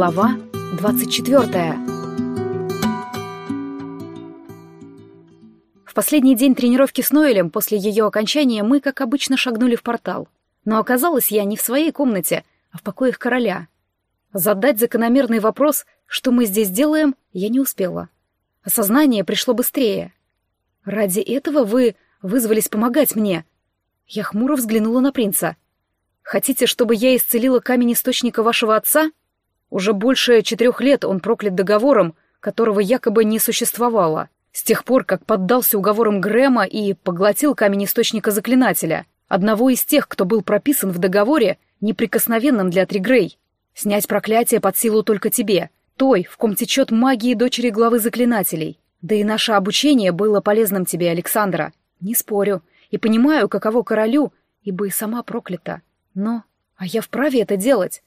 Глава 24 В последний день тренировки с Ноэлем после ее окончания мы, как обычно, шагнули в портал. Но оказалась я не в своей комнате, а в покоях короля. Задать закономерный вопрос, что мы здесь делаем, я не успела. Осознание пришло быстрее. «Ради этого вы вызвались помогать мне?» Я хмуро взглянула на принца. «Хотите, чтобы я исцелила камень источника вашего отца?» Уже больше четырех лет он проклят договором, которого якобы не существовало, с тех пор, как поддался уговорам Грэма и поглотил камень источника заклинателя, одного из тех, кто был прописан в договоре, неприкосновенным для Тригрей. Снять проклятие под силу только тебе, той, в ком течет магии дочери главы заклинателей. Да и наше обучение было полезным тебе, Александра. Не спорю. И понимаю, каково королю, ибо и сама проклята. Но... А я вправе это делать?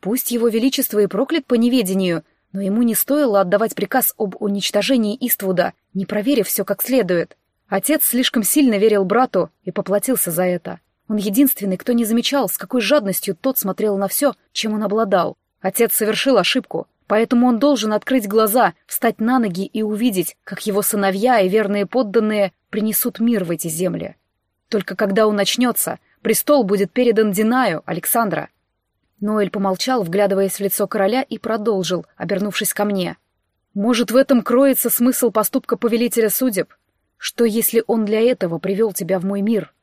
Пусть его величество и проклят по неведению, но ему не стоило отдавать приказ об уничтожении Иствуда, не проверив все как следует. Отец слишком сильно верил брату и поплатился за это. Он единственный, кто не замечал, с какой жадностью тот смотрел на все, чем он обладал. Отец совершил ошибку, поэтому он должен открыть глаза, встать на ноги и увидеть, как его сыновья и верные подданные принесут мир в эти земли. Только когда он начнется, престол будет передан Динаю, Александра. Ноэль помолчал, вглядываясь в лицо короля, и продолжил, обернувшись ко мне. «Может, в этом кроется смысл поступка повелителя судеб? Что, если он для этого привел тебя в мой мир?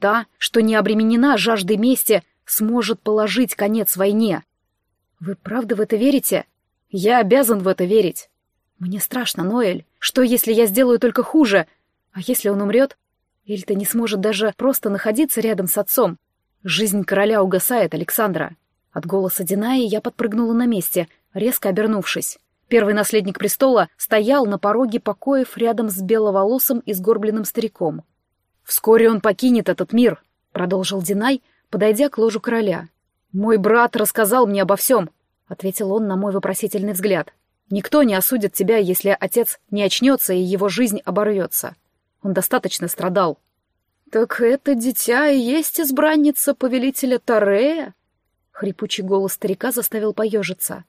Та, что не обременена жаждой мести, сможет положить конец войне. Вы правда в это верите? Я обязан в это верить. Мне страшно, Ноэль. Что, если я сделаю только хуже? А если он умрет? Ты не сможет даже просто находиться рядом с отцом? Жизнь короля угасает, Александра. От голоса Динаи я подпрыгнула на месте, резко обернувшись. Первый наследник престола стоял на пороге покоев рядом с беловолосым и сгорбленным стариком. «Вскоре он покинет этот мир», — продолжил Динай, подойдя к ложу короля. «Мой брат рассказал мне обо всем», — ответил он на мой вопросительный взгляд. «Никто не осудит тебя, если отец не очнется и его жизнь оборвется. Он достаточно страдал». «Так это дитя и есть избранница повелителя Тарея?» Хрипучий голос старика заставил поежиться.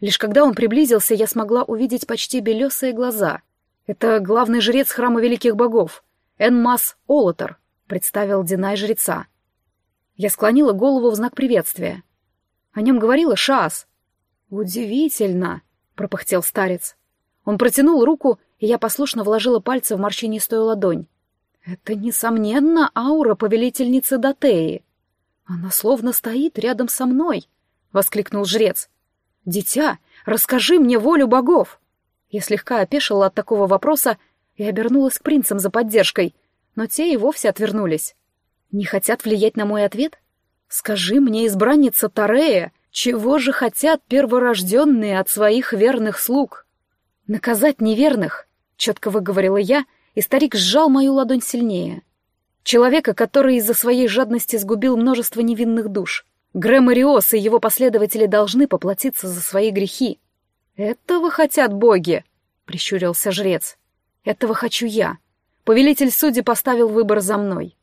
Лишь когда он приблизился, я смогла увидеть почти белесые глаза. «Это главный жрец храма великих богов, Энмас Олотер», — представил Динай жреца. Я склонила голову в знак приветствия. О нем говорила Шаас. «Удивительно», — пропыхтел старец. Он протянул руку, и я послушно вложила пальцы в морщинистую ладонь. «Это, несомненно, аура повелительницы Датеи. «Она словно стоит рядом со мной!» — воскликнул жрец. «Дитя, расскажи мне волю богов!» Я слегка опешила от такого вопроса и обернулась к принцам за поддержкой, но те и вовсе отвернулись. «Не хотят влиять на мой ответ? Скажи мне, избранница Тарея, чего же хотят перворожденные от своих верных слуг?» «Наказать неверных!» — четко выговорила я, и старик сжал мою ладонь сильнее. Человека, который из-за своей жадности сгубил множество невинных душ. Грэм Ириос и его последователи должны поплатиться за свои грехи. «Этого хотят боги!» — прищурился жрец. «Этого хочу я. Повелитель судьи поставил выбор за мной.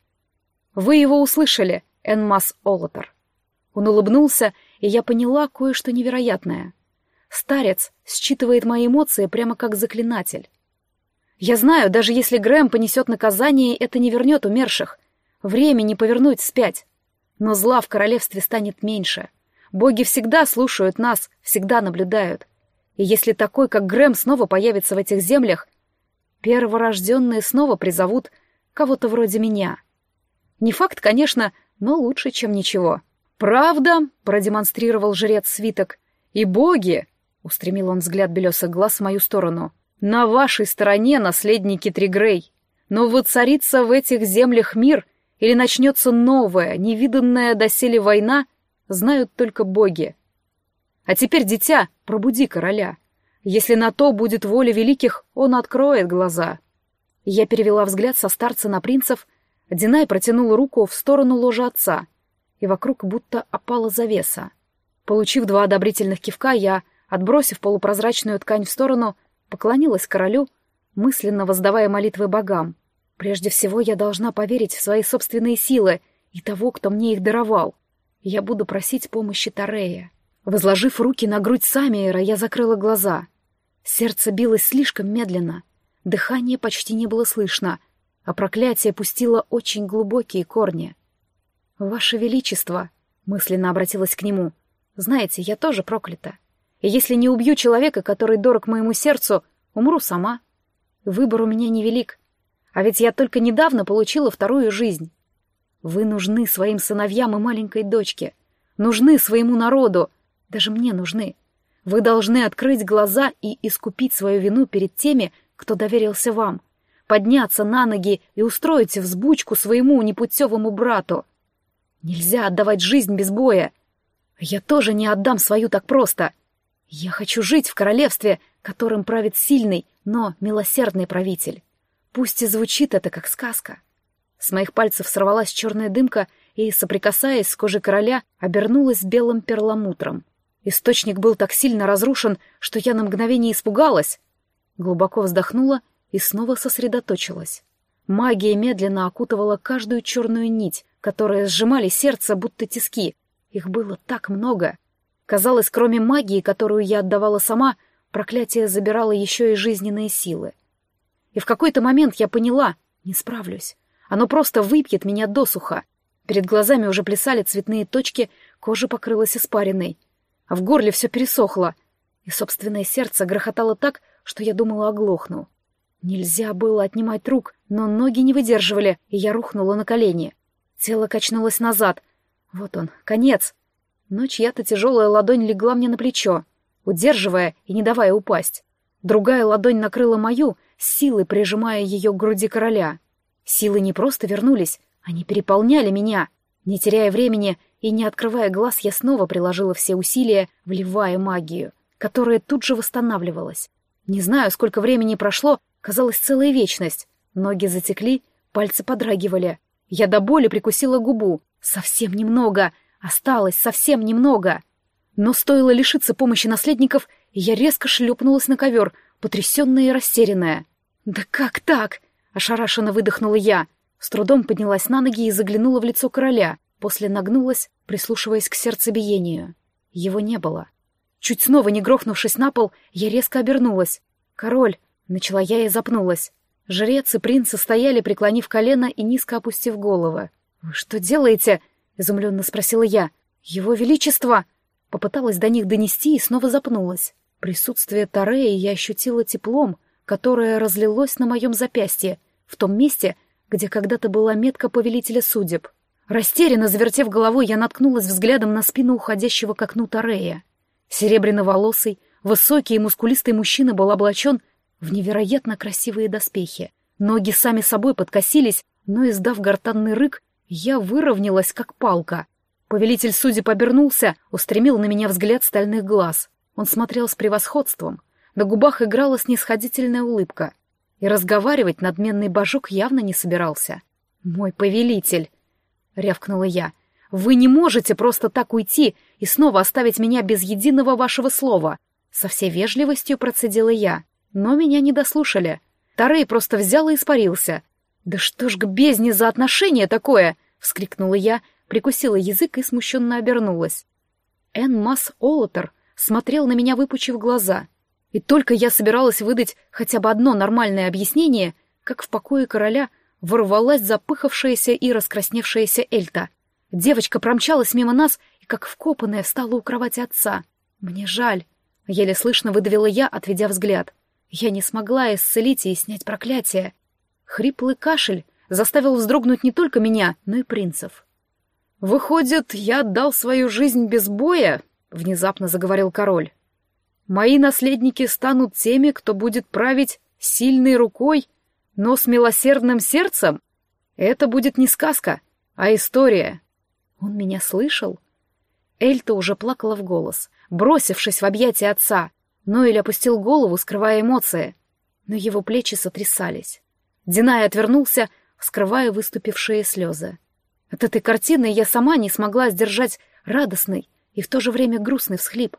Вы его услышали, Энмас Олотер». Он улыбнулся, и я поняла кое-что невероятное. Старец считывает мои эмоции прямо как заклинатель. Я знаю, даже если Грэм понесет наказание, это не вернет умерших. Время не повернуть вспять. Но зла в королевстве станет меньше. Боги всегда слушают нас, всегда наблюдают. И если такой, как Грэм, снова появится в этих землях, перворожденные снова призовут кого-то вроде меня. Не факт, конечно, но лучше, чем ничего. «Правда?» — продемонстрировал жрец свиток. «И боги!» — устремил он взгляд белесых глаз в мою сторону — на вашей стороне наследники Тригрей. Но воцарится в этих землях мир или начнется новая, невиданная доселе война, знают только боги. А теперь, дитя, пробуди короля. Если на то будет воля великих, он откроет глаза. Я перевела взгляд со старца на принцев, Динай протянул руку в сторону ложа отца, и вокруг будто опала завеса. Получив два одобрительных кивка, я, отбросив полупрозрачную ткань в сторону, поклонилась королю, мысленно воздавая молитвы богам. Прежде всего я должна поверить в свои собственные силы и того, кто мне их даровал. Я буду просить помощи Тарея. Возложив руки на грудь Самиера, я закрыла глаза. Сердце билось слишком медленно, дыхание почти не было слышно, а проклятие пустило очень глубокие корни. «Ваше Величество», — мысленно обратилась к нему, — «знаете, я тоже проклята. И если не убью человека, который дорог моему сердцу, умру сама. Выбор у меня невелик. А ведь я только недавно получила вторую жизнь. Вы нужны своим сыновьям и маленькой дочке. Нужны своему народу. Даже мне нужны. Вы должны открыть глаза и искупить свою вину перед теми, кто доверился вам. Подняться на ноги и устроить взбучку своему непутевому брату. Нельзя отдавать жизнь без боя. Я тоже не отдам свою так просто. Я хочу жить в королевстве, которым правит сильный, но милосердный правитель. Пусть и звучит это как сказка. С моих пальцев сорвалась черная дымка и, соприкасаясь с кожей короля, обернулась белым перламутром. Источник был так сильно разрушен, что я на мгновение испугалась. Глубоко вздохнула и снова сосредоточилась. Магия медленно окутывала каждую черную нить, которая сжимали сердце, будто тиски. Их было так много. Казалось, кроме магии, которую я отдавала сама, проклятие забирало еще и жизненные силы. И в какой-то момент я поняла, не справлюсь. Оно просто выпьет меня досуха. Перед глазами уже плясали цветные точки, кожа покрылась испариной а в горле все пересохло, и собственное сердце грохотало так, что я думала оглохну. Нельзя было отнимать рук, но ноги не выдерживали, и я рухнула на колени. Тело качнулось назад. Вот он, конец. Но чья-то тяжелая ладонь легла мне на плечо, удерживая и не давая упасть. Другая ладонь накрыла мою, с силой прижимая ее к груди короля. Силы не просто вернулись, они переполняли меня. Не теряя времени, и, не открывая глаз, я снова приложила все усилия, вливая магию, которая тут же восстанавливалась. Не знаю, сколько времени прошло, казалось целая вечность. Ноги затекли, пальцы подрагивали. Я до боли прикусила губу. Совсем немного. Осталось совсем немного. Но стоило лишиться помощи наследников, я резко шлепнулась на ковер, потрясенная и растерянная. «Да как так?» — ошарашенно выдохнула я. С трудом поднялась на ноги и заглянула в лицо короля. После нагнулась, прислушиваясь к сердцебиению. Его не было. Чуть снова не грохнувшись на пол, я резко обернулась. «Король!» — начала я и запнулась. Жрец и принцы стояли, преклонив колено и низко опустив головы. «Вы что делаете?» — изумленно спросила я. «Его Величество!» Попыталась до них донести и снова запнулась. Присутствие Тареи я ощутила теплом, которое разлилось на моем запястье, в том месте, где когда-то была метка повелителя судеб. Растерянно завертев головой, я наткнулась взглядом на спину уходящего к окну Тарея. Серебряноволосый, высокий и мускулистый мужчина был облачен в невероятно красивые доспехи. Ноги сами собой подкосились, но, издав гортанный рык, я выровнялась, как палка. Повелитель судеб обернулся, устремил на меня взгляд стальных глаз. Он смотрел с превосходством. На губах играла снисходительная улыбка. И разговаривать надменный божок явно не собирался. «Мой повелитель!» — рявкнула я. «Вы не можете просто так уйти и снова оставить меня без единого вашего слова!» Со всей вежливостью процедила я. Но меня не дослушали. Тарей просто взял и испарился. «Да что ж к бездне за отношение такое!» — вскрикнула я, прикусила язык и смущенно обернулась. Эн Масс Олотер смотрел на меня, выпучив глаза. И только я собиралась выдать хотя бы одно нормальное объяснение, как в покое короля — ворвалась запыхавшаяся и раскрасневшаяся Эльта. Девочка промчалась мимо нас и, как вкопанная, встала у кровати отца. «Мне жаль», — еле слышно выдавила я, отведя взгляд. Я не смогла исцелить и снять проклятие. Хриплый кашель заставил вздрогнуть не только меня, но и принцев. «Выходит, я отдал свою жизнь без боя?» — внезапно заговорил король. «Мои наследники станут теми, кто будет править сильной рукой но с милосердным сердцем это будет не сказка, а история. Он меня слышал? Эльта уже плакала в голос, бросившись в объятия отца. Ноэль опустил голову, скрывая эмоции, но его плечи сотрясались. Динай отвернулся, скрывая выступившие слезы. От этой картины я сама не смогла сдержать радостный и в то же время грустный всхлип.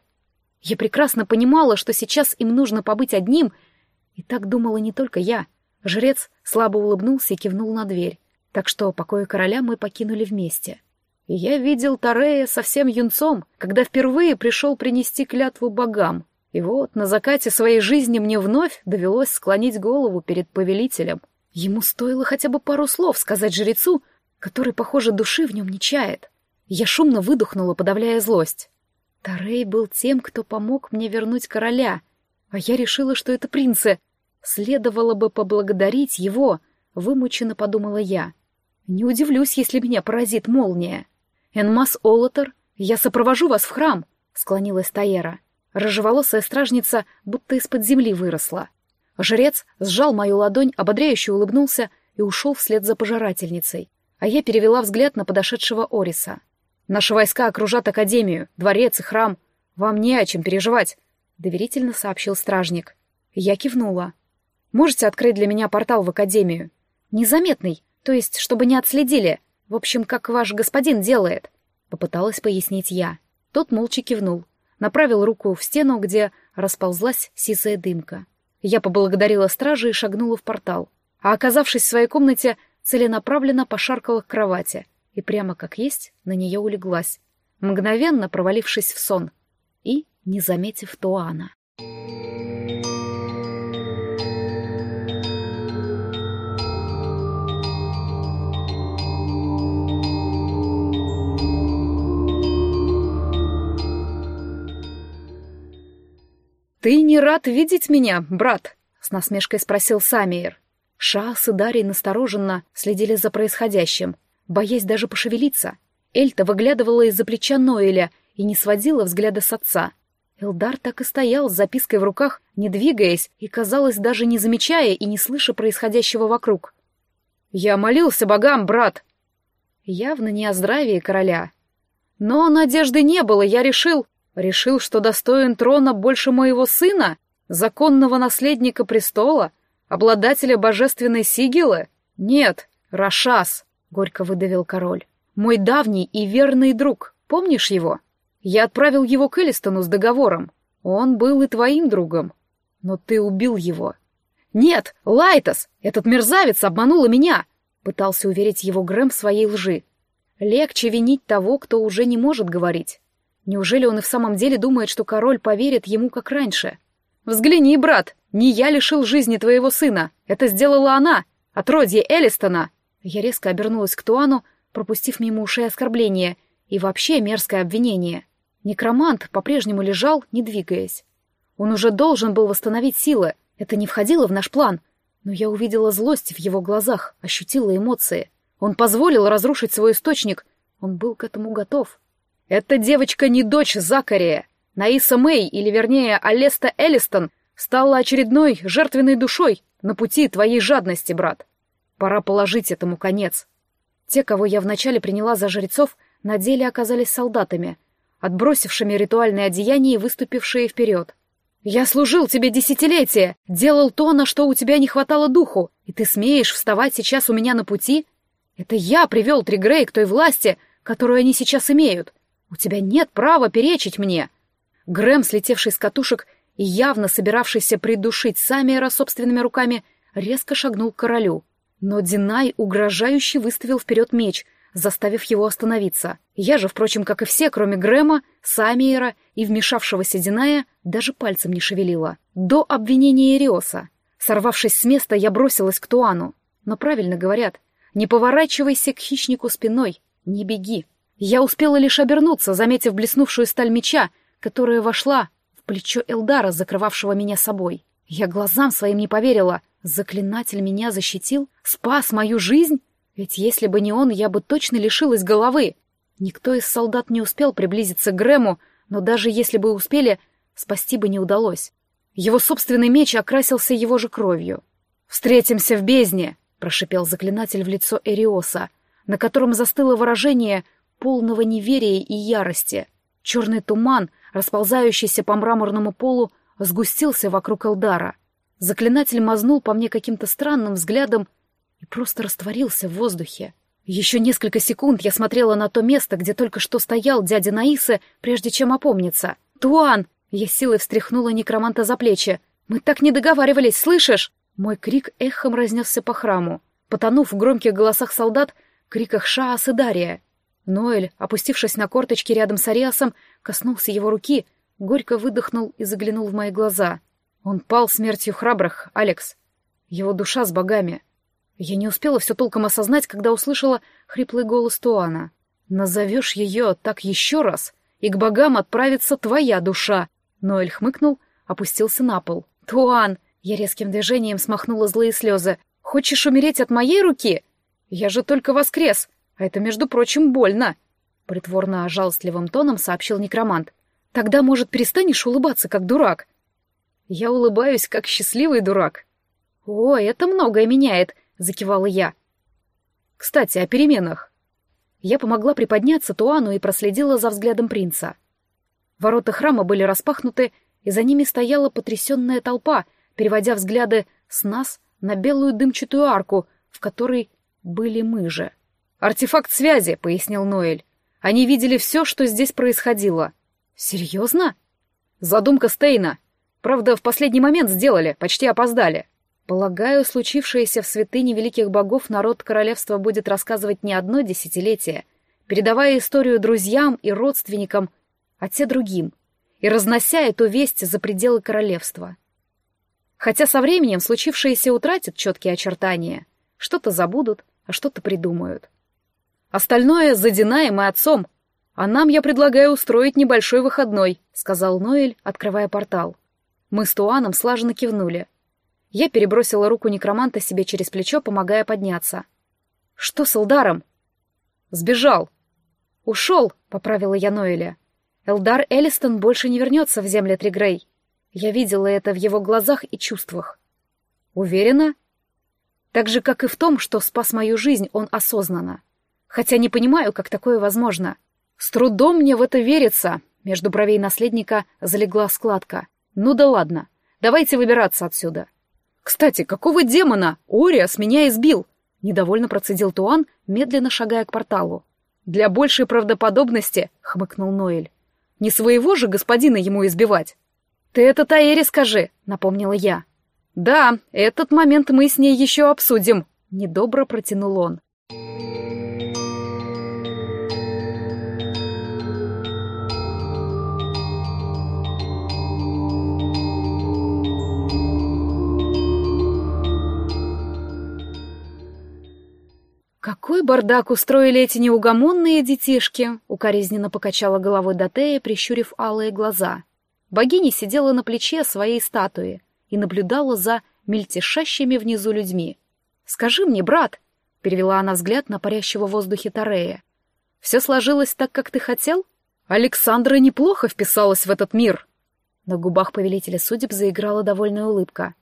Я прекрасно понимала, что сейчас им нужно побыть одним, и так думала не только я — Жрец слабо улыбнулся и кивнул на дверь, так что покои короля мы покинули вместе. я видел Тарея совсем юнцом, когда впервые пришел принести клятву богам. И вот на закате своей жизни мне вновь довелось склонить голову перед повелителем. Ему стоило хотя бы пару слов сказать жрецу, который, похоже, души в нем не чает. Я шумно выдохнула, подавляя злость. Тарей был тем, кто помог мне вернуть короля, а я решила, что это принцы. Следовало бы поблагодарить его, вымученно подумала я. Не удивлюсь, если меня поразит молния. Энмас Олотер, я сопровожу вас в храм, склонилась Таера. Рыжеволосая стражница будто из-под земли выросла. Жрец сжал мою ладонь, ободряюще улыбнулся и ушел вслед за пожирательницей. А я перевела взгляд на подошедшего Ориса. «Наши войска окружат Академию, дворец и храм. Вам не о чем переживать», — доверительно сообщил стражник. Я кивнула. «Можете открыть для меня портал в Академию? Незаметный, то есть, чтобы не отследили. В общем, как ваш господин делает. Попыталась пояснить я. Тот молча кивнул. Направил руку в стену, где расползлась сизая дымка. Я поблагодарила стражи и шагнула в портал. А оказавшись в своей комнате, целенаправленно пошаркала к кровати и прямо как есть на нее улеглась, мгновенно провалившись в сон и не заметив Туана. «Ты не рад видеть меня, брат?» — с насмешкой спросил Самиер. Шаас и Дарий настороженно следили за происходящим, боясь даже пошевелиться. Эльта выглядывала из-за плеча Ноэля и не сводила взгляда с отца. Элдар так и стоял с запиской в руках, не двигаясь и, казалось, даже не замечая и не слыша происходящего вокруг. «Я молился богам, брат!» Явно не о здравии короля. Но надежды не было, я решил... Решил, что достоин трона больше моего сына, законного наследника престола, обладателя божественной сигилы? Нет, Рашас, — горько выдавил король. Мой давний и верный друг, помнишь его? Я отправил его к Элистону с договором. Он был и твоим другом. Но ты убил его. Нет, Лайтос, этот мерзавец обманул меня, — пытался уверить его Грэм своей лжи. Легче винить того, кто уже не может говорить. Неужели он и в самом деле думает, что король поверит ему, как раньше? «Взгляни, брат, не я лишил жизни твоего сына. Это сделала она, отродье Элистона!» Я резко обернулась к Туану, пропустив мимо ушей оскорбление и вообще мерзкое обвинение. Некромант по-прежнему лежал, не двигаясь. Он уже должен был восстановить силы, это не входило в наш план, но я увидела злость в его глазах, ощутила эмоции. Он позволил разрушить свой источник, он был к этому готов. Эта девочка не дочь Закария. Наиса Мэй, или вернее Алеста Эллистон, стала очередной жертвенной душой на пути твоей жадности, брат. Пора положить этому конец. Те, кого я вначале приняла за жрецов, на деле оказались солдатами, отбросившими ритуальные одеяния и выступившие вперед. «Я служил тебе десятилетия, делал то, на что у тебя не хватало духу, и ты смеешь вставать сейчас у меня на пути? Это я привел Тригрей к той власти, которую они сейчас имеют. «У тебя нет права перечить мне!» Грэм, слетевший с катушек и явно собиравшийся придушить Самиера собственными руками, резко шагнул к королю. Но Динай угрожающе выставил вперед меч, заставив его остановиться. Я же, впрочем, как и все, кроме Грэма, Самиера и вмешавшегося Диная, даже пальцем не шевелила. До обвинения Ириоса. Сорвавшись с места, я бросилась к Туану. Но правильно говорят, не поворачивайся к хищнику спиной, не беги. Я успела лишь обернуться, заметив блеснувшую сталь меча, которая вошла в плечо Элдара, закрывавшего меня собой. Я глазам своим не поверила. Заклинатель меня защитил? Спас мою жизнь? Ведь если бы не он, я бы точно лишилась головы. Никто из солдат не успел приблизиться к Грэму, но даже если бы успели, спасти бы не удалось. Его собственный меч окрасился его же кровью. «Встретимся в бездне!» — прошипел заклинатель в лицо Эриоса, на котором застыло выражение полного неверия и ярости. Черный туман, расползающийся по мраморному полу, сгустился вокруг Элдара. Заклинатель мазнул по мне каким-то странным взглядом и просто растворился в воздухе. Еще несколько секунд я смотрела на то место, где только что стоял дядя Наисы, прежде чем опомниться. «Туан!» Я силой встряхнула некроманта за плечи. «Мы так не договаривались, слышишь?» Мой крик эхом разнесся по храму, потонув в громких голосах солдат, криках Шаас и Дария. Ноэль, опустившись на корточки рядом с Ариасом, коснулся его руки, горько выдохнул и заглянул в мои глаза. Он пал смертью храбрых, Алекс. Его душа с богами. Я не успела все толком осознать, когда услышала хриплый голос Туана. «Назовешь ее так еще раз, и к богам отправится твоя душа!» Ноэль хмыкнул, опустился на пол. «Туан!» Я резким движением смахнула злые слезы. «Хочешь умереть от моей руки? Я же только воскрес, а это, между прочим, больно!» Притворно жалостливым тоном сообщил некромант. «Тогда, может, перестанешь улыбаться, как дурак?» «Я улыбаюсь, как счастливый дурак». «О, это многое меняет», — закивала я. «Кстати, о переменах». Я помогла приподняться Туану и проследила за взглядом принца. Ворота храма были распахнуты, и за ними стояла потрясенная толпа, переводя взгляды с нас на белую дымчатую арку, в которой были мы же. «Артефакт связи», — пояснил Ноэль. «Они видели все, что здесь происходило». «Серьезно?» «Задумка Стейна. Правда, в последний момент сделали, почти опоздали». Полагаю, случившееся в святыне великих богов народ королевства будет рассказывать не одно десятилетие, передавая историю друзьям и родственникам, а те другим, и разнося эту весть за пределы королевства. Хотя со временем случившееся утратит четкие очертания, что-то забудут, а что-то придумают. Остальное за Динаем и отцом, а нам я предлагаю устроить небольшой выходной, сказал Ноэль, открывая портал. Мы с Туаном слаженно кивнули — я перебросила руку некроманта себе через плечо, помогая подняться. «Что с Элдаром?» «Сбежал». «Ушел», — поправила я Ноэля. «Элдар Элистон больше не вернется в земли Тригрей. Я видела это в его глазах и чувствах». «Уверена?» «Так же, как и в том, что спас мою жизнь он осознанно. Хотя не понимаю, как такое возможно. С трудом мне в это верится». Между бровей наследника залегла складка. «Ну да ладно, давайте выбираться отсюда». «Кстати, какого демона? Ориас меня избил!» — недовольно процедил Туан, медленно шагая к порталу. «Для большей правдоподобности», — хмыкнул Ноэль. «Не своего же господина ему избивать?» «Ты это Таэре скажи», — напомнила я. «Да, этот момент мы с ней еще обсудим», — недобро протянул он. «Какой бардак устроили эти неугомонные детишки!» — укоризненно покачала головой Дотея, прищурив алые глаза. Богиня сидела на плече своей статуи и наблюдала за мельтешащими внизу людьми. «Скажи мне, брат!» — перевела она взгляд на парящего в воздухе Тарея. «Все сложилось так, как ты хотел? Александра неплохо вписалась в этот мир!» На губах повелителя судеб заиграла довольная улыбка.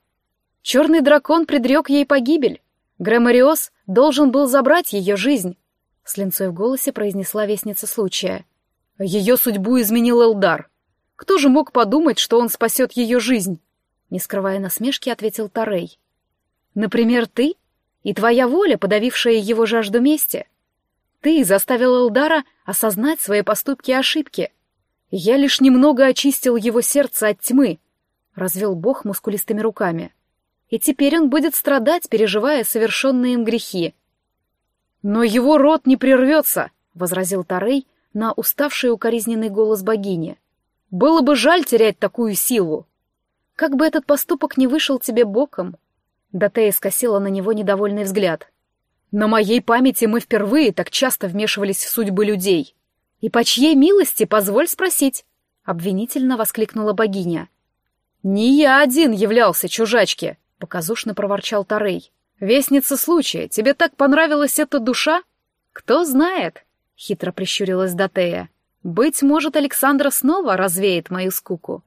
«Черный дракон предрек ей погибель. Грэмориос должен был забрать ее жизнь, — с линцой в голосе произнесла вестница случая. Ее судьбу изменил Элдар. Кто же мог подумать, что он спасет ее жизнь? Не скрывая насмешки, ответил Тарей. Например, ты и твоя воля, подавившая его жажду мести. Ты заставил Элдара осознать свои поступки и ошибки. Я лишь немного очистил его сердце от тьмы, — развел Бог мускулистыми руками. — и теперь он будет страдать, переживая совершенные им грехи. «Но его род не прервется», — возразил Тарей на уставший укоризненный голос богини. «Было бы жаль терять такую силу». «Как бы этот поступок не вышел тебе боком?» Датея скосила на него недовольный взгляд. «На моей памяти мы впервые так часто вмешивались в судьбы людей. И по чьей милости, позволь спросить?» — обвинительно воскликнула богиня. «Не я один являлся чужачке», — показушно проворчал Тарей. «Вестница случая, тебе так понравилась эта душа?» «Кто знает», — хитро прищурилась Датея. «Быть может, Александра снова развеет мою скуку».